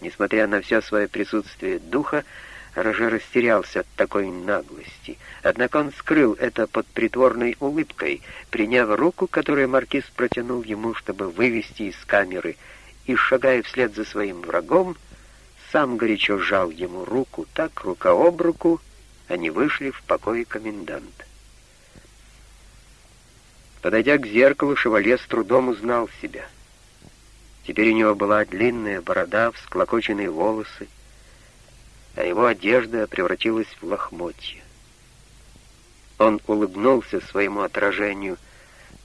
Несмотря на все свое присутствие духа, Роже растерялся от такой наглости. Однако он скрыл это под притворной улыбкой, приняв руку, которую маркиз протянул ему, чтобы вывести из камеры, и, шагая вслед за своим врагом, сам горячо сжал ему руку, так, рука об руку, они вышли в покое коменданта. Подойдя к зеркалу, шевалье с трудом узнал себя. Теперь у него была длинная борода, всклокоченные волосы, а его одежда превратилась в лохмотья. Он улыбнулся своему отражению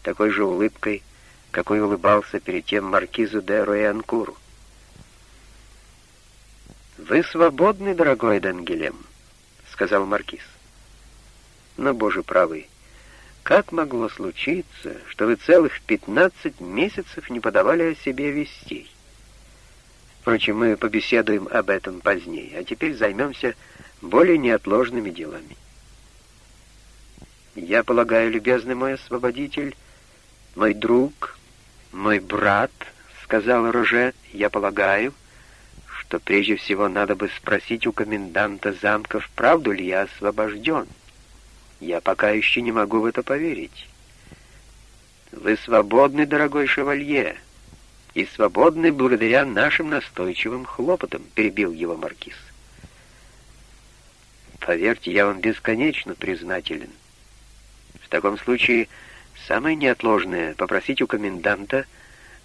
такой же улыбкой, какой улыбался перед тем маркизу де Роянкуру. «Вы свободны, дорогой Дангелем», — сказал маркиз. «Но, боже правый, как могло случиться, что вы целых пятнадцать месяцев не подавали о себе вестей? Впрочем, мы побеседуем об этом позднее, а теперь займемся более неотложными делами. Я полагаю, любезный мой освободитель, мой друг, мой брат, — сказал Роже, — я полагаю, что прежде всего надо бы спросить у коменданта замков, правду ли я освобожден. Я пока еще не могу в это поверить. Вы свободны, дорогой шевалье, — и свободны благодаря нашим настойчивым хлопотам», — перебил его маркиз. «Поверьте, я вам бесконечно признателен. В таком случае самое неотложное — попросить у коменданта,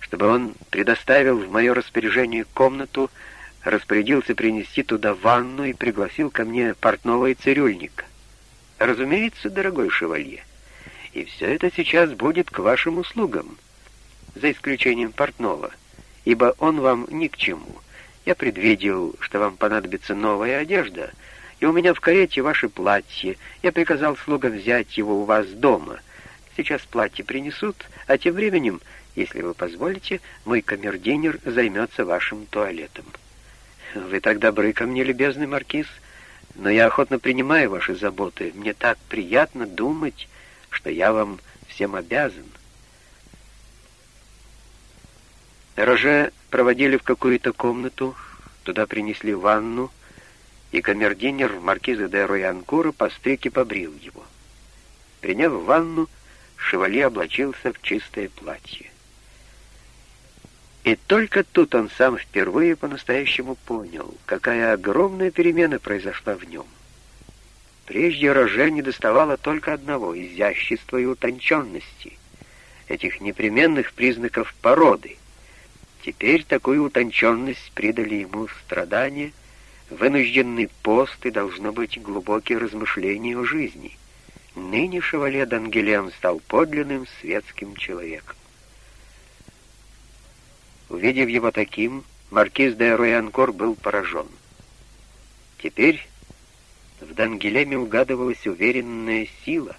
чтобы он предоставил в мое распоряжение комнату, распорядился принести туда ванну и пригласил ко мне портного и цирюльника. Разумеется, дорогой шевалье, и все это сейчас будет к вашим услугам» за исключением портного, ибо он вам ни к чему. Я предвидел, что вам понадобится новая одежда, и у меня в карете ваше платье. Я приказал слугам взять его у вас дома. Сейчас платье принесут, а тем временем, если вы позволите, мой камердинер займется вашим туалетом. Вы так добры ко мне, любезный маркиз, но я охотно принимаю ваши заботы. Мне так приятно думать, что я вам всем обязан. Роже проводили в какую-то комнату, туда принесли ванну, и камердинер маркиза де Роянкура постриг и побрил его. Приняв ванну, Шевали облачился в чистое платье. И только тут он сам впервые по-настоящему понял, какая огромная перемена произошла в нем. Прежде Роже не доставало только одного — изящества и утонченности, этих непременных признаков породы — Теперь такую утонченность придали ему страдания, вынужденный пост и, должно быть, глубокие размышления о жизни. Ныне шевале Дангелем стал подлинным светским человеком. Увидев его таким, маркиз де Роянкор был поражен. Теперь в Дангелеме угадывалась уверенная сила,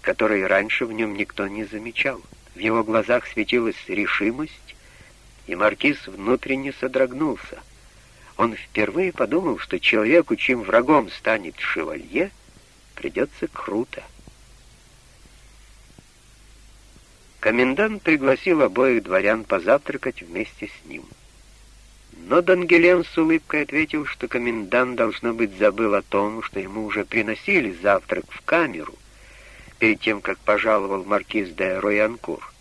которой раньше в нем никто не замечал. В его глазах светилась решимость, и маркиз внутренне содрогнулся. Он впервые подумал, что человеку, чьим врагом станет шевалье, придется круто. Комендант пригласил обоих дворян позавтракать вместе с ним. Но Дангелен с улыбкой ответил, что комендант, должно быть, забыл о том, что ему уже приносили завтрак в камеру, перед тем, как пожаловал маркиз де Роянкур.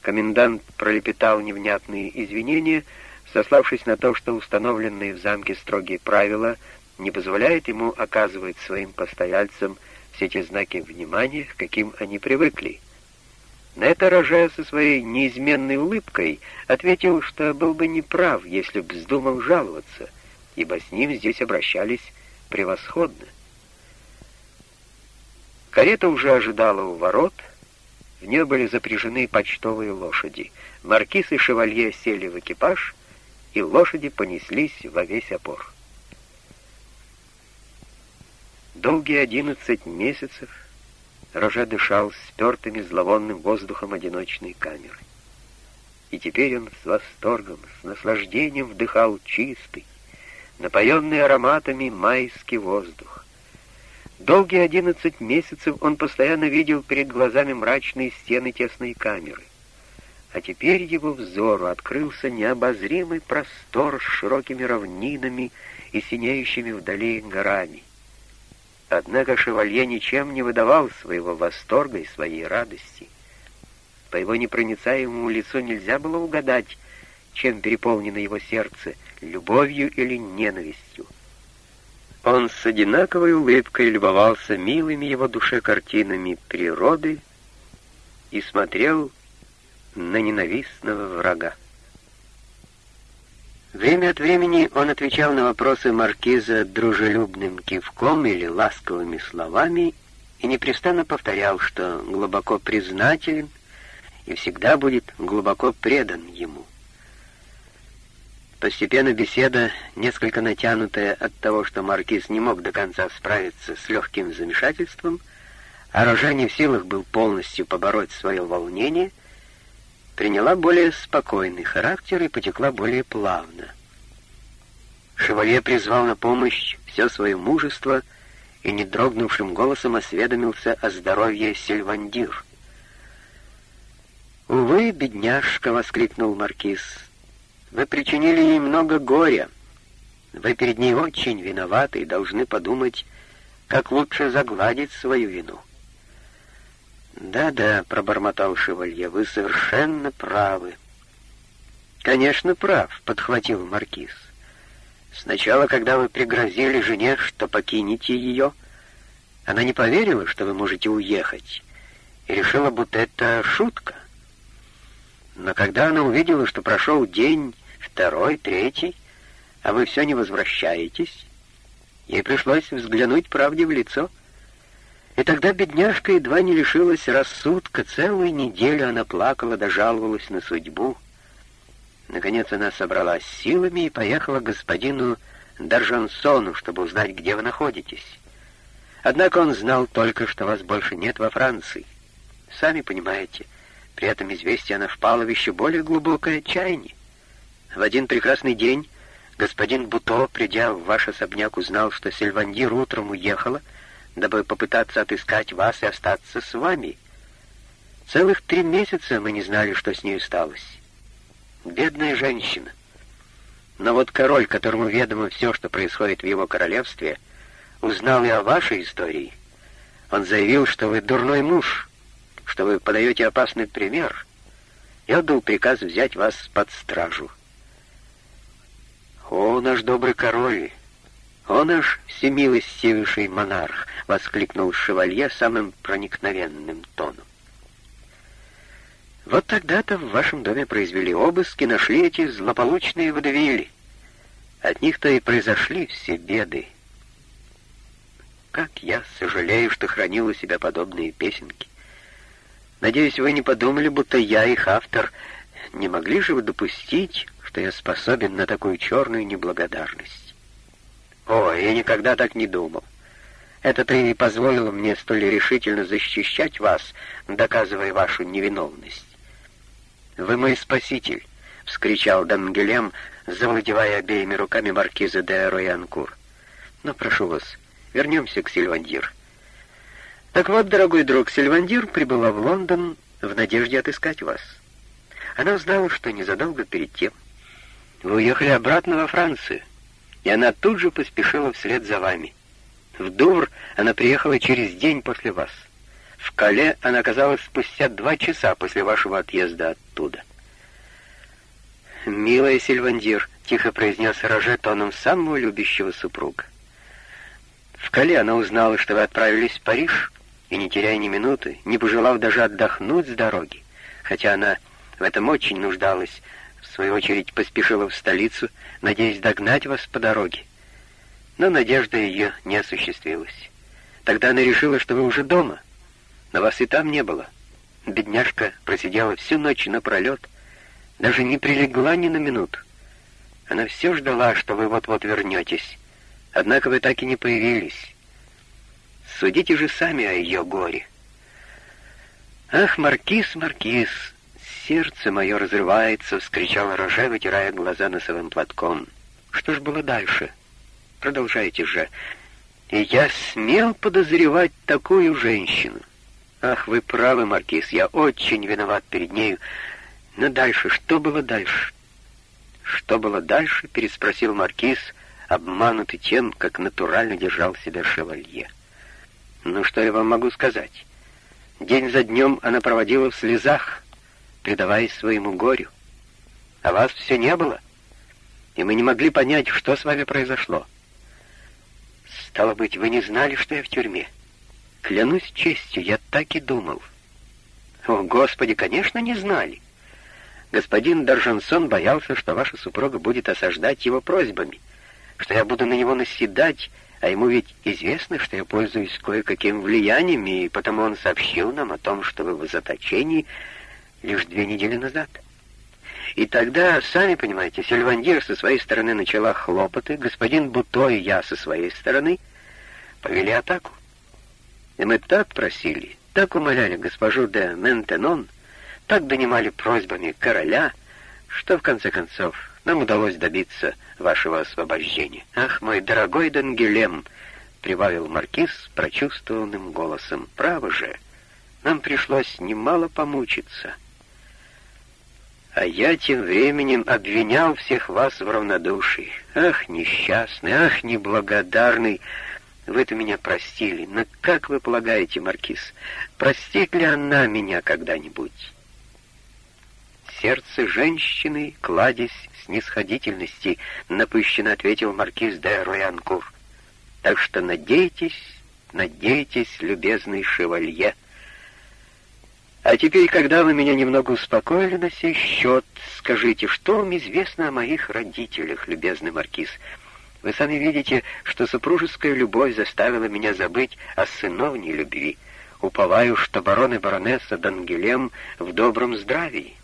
Комендант пролепетал невнятные извинения, сославшись на то, что установленные в замке строгие правила не позволяют ему оказывать своим постояльцам все те знаки внимания, к каким они привыкли. На это Роже со своей неизменной улыбкой ответил, что был бы неправ, если бы вздумал жаловаться, ибо с ним здесь обращались превосходно. Карета уже ожидала у ворот — в нее были запряжены почтовые лошади. Маркиз и шевалье сели в экипаж, и лошади понеслись во весь опор. Долгие одиннадцать месяцев Роже дышал спертым и зловонным воздухом одиночной камеры. И теперь он с восторгом, с наслаждением вдыхал чистый, напоенный ароматами майский воздух. Долгие одиннадцать месяцев он постоянно видел перед глазами мрачные стены тесной камеры. а теперь его взору открылся необозримый простор с широкими равнинами и синеющими вдали горами. Однако шевалье ничем не выдавал своего восторга и своей радости. По его непроницаемому лицу нельзя было угадать, чем переполнено его сердце, любовью или ненавистью. Он с одинаковой улыбкой любовался милыми его душе картинами природы и смотрел на ненавистного врага. Время от времени он отвечал на вопросы маркиза дружелюбным кивком или ласковыми словами и непрестанно повторял, что глубоко признателен и всегда будет глубоко предан ему. Постепенно беседа, несколько натянутая от того, что маркиз не мог до конца справиться с легким замешательством, а Рожа не в силах был полностью побороть свое волнение, приняла более спокойный характер и потекла более плавно. Шевалье призвал на помощь все свое мужество и не дрогнувшим голосом осведомился о здоровье Сильвандир. «Увы, бедняжка!» — воскликнул маркиз. «Вы причинили ей много горя. Вы перед ней очень виноваты и должны подумать, как лучше загладить свою вину». «Да-да», — пробормотал шевалье, — «вы совершенно правы». «Конечно, прав», — подхватил маркиз. «Сначала, когда вы пригрозили жене, что покинете ее, она не поверила, что вы можете уехать, и решила, будто это шутка. Но когда она увидела, что прошел день, второй, третий, а вы все не возвращаетесь, ей пришлось взглянуть правде в лицо — и тогда бедняжка едва не лишилась рассудка. Целую неделю она плакала да жаловалась на судьбу. Наконец она собралась силами и поехала к господину Даржансону, чтобы узнать, где вы находитесь. Однако он знал только, что вас больше нет во Франции. Сами понимаете, при этом известии она впала в еще более глубокое отчаяние. В один прекрасный день господин Буто, придя в ваш особняк, узнал, что Сильвандир утром уехала, дабы попытаться отыскать вас и остаться с вами. Целых три месяца мы не знали, что с ней сталось. Бедная женщина. Но вот король, которому ведомо все, что происходит в его королевстве, узнал и о вашей истории. Он заявил, что вы дурной муж, что вы подаете опасный пример, и отдал приказ взять вас под стражу. О, наш добрый король! «О наш всемилостивейший монарх!» — воскликнул шевалье самым проникновенным тоном. «Вот тогда-то в вашем доме произвели обыск и нашли эти злополучные водевили. От них-то и произошли все беды. Как я сожалею, что хранил у себя подобные песенки. Надеюсь, вы не подумали, будто я их автор. Не могли же вы допустить, что я способен на такую черную неблагодарность?» О, я никогда так не думал. Это ты и позволило мне столь решительно защищать вас, доказывая вашу невиновность. «Вы мой спаситель!» — вскричал Дангелем, завладевая обеими руками маркиза де Роянкур. «Но прошу вас, вернемся к Сильвандир». «Так вот, дорогой друг, Сильвандир прибыла в Лондон в надежде отыскать вас. Она узнала, что незадолго перед тем вы уехали обратно во Францию, и она тут же поспешила вслед за вами. В Дувр она приехала через день после вас. В Кале она оказалась спустя два часа после вашего отъезда оттуда. «Милая Сильвандир», — тихо произнес Роже тоном самого любящего супруга. В Кале она узнала, что вы отправились в Париж, и, не теряя ни минуты, не пожелав даже отдохнуть с дороги, хотя она в этом очень нуждалась, свою очередь, поспешила в столицу, надеясь догнать вас по дороге. Но надежда ее не осуществилась. Тогда она решила, что вы уже дома, но вас и там не было. Бедняжка просидела всю ночь напролет, даже не прилегла ни на минуту. Она все ждала, что вы вот-вот вернетесь, однако вы так и не появились. Судите же сами о ее горе. Ах, Маркиз, Маркиз, сердце мое разрывается!» — вскричал Роже, вытирая глаза носовым платком. «Что ж было дальше? Продолжайте же. И я смел подозревать такую женщину. Ах, вы правы, Маркиз, я очень виноват перед нею, Но дальше, что было дальше? Что было дальше, переспросил Маркиз, обманутый тем, как натурально держал себя шевалье. Ну, что я вам могу сказать? День за днем она проводила в слезах, предаваясь своему горю. А вас все не было, и мы не могли понять, что с вами произошло. Стало быть, вы не знали, что я в тюрьме? Клянусь честью, я так и думал. О, Господи, конечно, не знали. Господин Даржансон боялся, что ваша супруга будет осаждать его просьбами, что я буду на него наседать, а ему ведь известно, что я пользуюсь кое-каким влиянием, и потому он сообщил нам о том, что вы в заточении лишь две недели назад. И тогда, сами понимаете, Сильвандир со своей стороны начала хлопоты, господин Буто и я со своей стороны повели атаку. И мы так просили, так умоляли госпожу де Ментенон, так донимали просьбами короля, что в конце концов нам удалось добиться вашего освобождения. Ах, мой дорогой Дангелем, прибавил маркиз прочувствованным голосом, право же, нам пришлось немало помучиться. А я тем временем обвинял всех вас в равнодушии. Ах, несчастный, ах, неблагодарный, вы это меня простили. Но как вы полагаете, Маркиз, простит ли она меня когда-нибудь? Сердце женщины, кладезь снисходительности, напыщенно ответил Маркиз де Роянкур. Так что надейтесь, надейтесь, любезный шевалье. А теперь, когда вы меня немного успокоили на сей счет, скажите, что вам известно о моих родителях, любезный маркиз? Вы сами видите, что супружеская любовь заставила меня забыть о сыновней любви. Уповаю, что барон и баронесса Дангелем в добром здравии.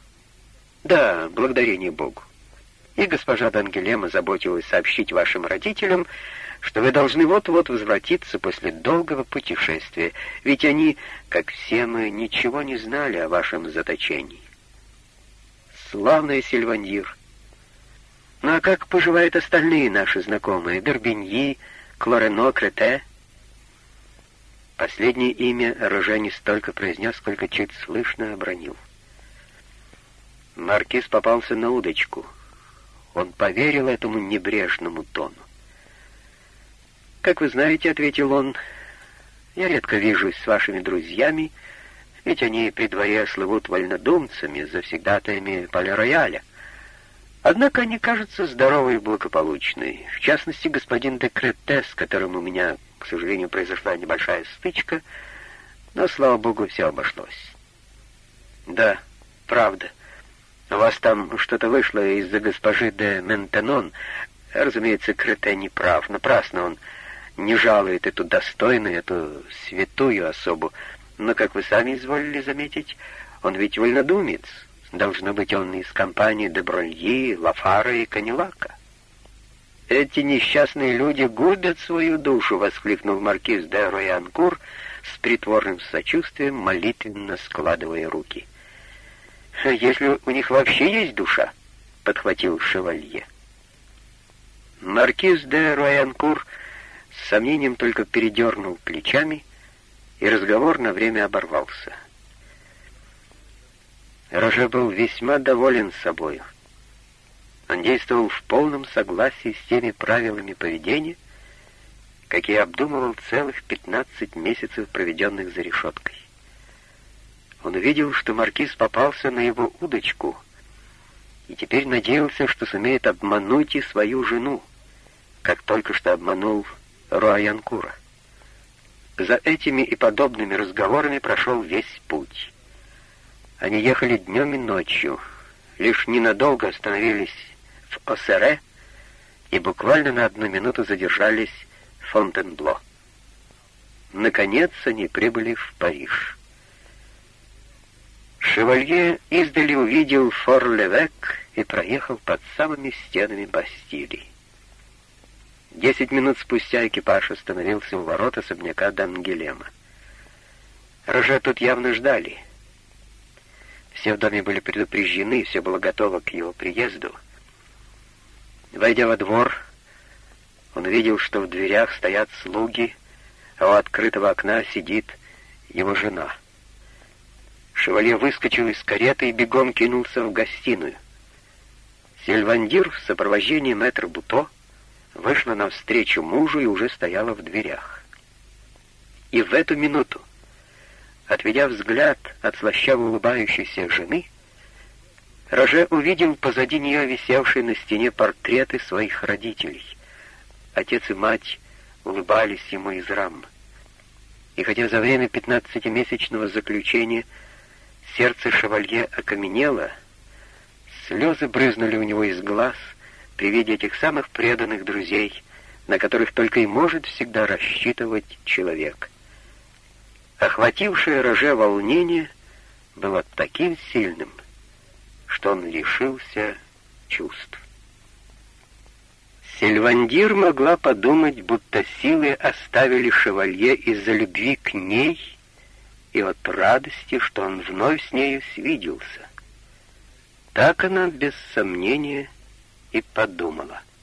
Да, благодарение Богу. И госпожа Дангелема заботилась сообщить вашим родителям, что вы должны вот-вот возвратиться после долгого путешествия, ведь они, как все мы, ничего не знали о вашем заточении. Славный Сильвандир! Ну а как поживают остальные наши знакомые? Дорбиньи, Клорено, Крете? Последнее имя Роже не столько произнес, сколько чуть слышно обронил. Маркиз попался на удочку. Он поверил этому небрежному тону. «Как вы знаете, — ответил он, — я редко вижусь с вашими друзьями, ведь они при дворе слывут вольнодумцами, завсегдатаями поля-рояля. Однако они кажутся здоровы и благополучны. В частности, господин де с которым у меня, к сожалению, произошла небольшая стычка, но, слава богу, все обошлось. Да, правда. У вас там что-то вышло из-за госпожи де Ментенон. Разумеется, Крете не прав. Напрасно он не жалует эту достойную, эту святую особу, но, как вы сами изволили заметить, он ведь вольнодумец. Должно быть, он из компании Деброльи, Лафара и Канилака. «Эти несчастные люди губят свою душу!» — воскликнул маркиз де Роянкур с притворным сочувствием, молитвенно складывая руки. «Если у них вообще есть душа?» — подхватил шевалье. Маркиз де Роянкур с сомнением только передернул плечами, и разговор на время оборвался. Роже был весьма доволен собой. Он действовал в полном согласии с теми правилами поведения, какие обдумывал целых пятнадцать месяцев, проведенных за решеткой. Он увидел, что маркиз попался на его удочку, и теперь надеялся, что сумеет обмануть и свою жену, как только что обманул Руаянкура. За этими и подобными разговорами прошел весь путь. Они ехали днем и ночью, лишь ненадолго остановились в Осере и буквально на одну минуту задержались в Фонтенбло. Наконец они прибыли в Париж. Шевалье издали увидел Фор-Левек и проехал под самыми стенами Бастилии. Десять минут спустя экипаж остановился у ворот особняка Дангелема. Роже тут явно ждали. Все в доме были предупреждены, все было готово к его приезду. Войдя во двор, он увидел, что в дверях стоят слуги, а у открытого окна сидит его жена. Шевалье выскочил из кареты и бегом кинулся в гостиную. Сильвандир в сопровождении мэтра Буто вышла навстречу мужу и уже стояла в дверях. И в эту минуту, отведя взгляд от слащаво улыбающейся жены, Роже увидел позади нее висевшие на стене портреты своих родителей. Отец и мать улыбались ему из рам. И хотя за время пятнадцатимесячного заключения сердце шевалье окаменело, слезы брызнули у него из глаз при виде этих самых преданных друзей, на которых только и может всегда рассчитывать человек. Охватившее Роже волнение было таким сильным, что он лишился чувств. Сильвандир могла подумать, будто силы оставили шевалье из-за любви к ней и от радости, что он вновь с нею свиделся. Так она без сомнения и подумала —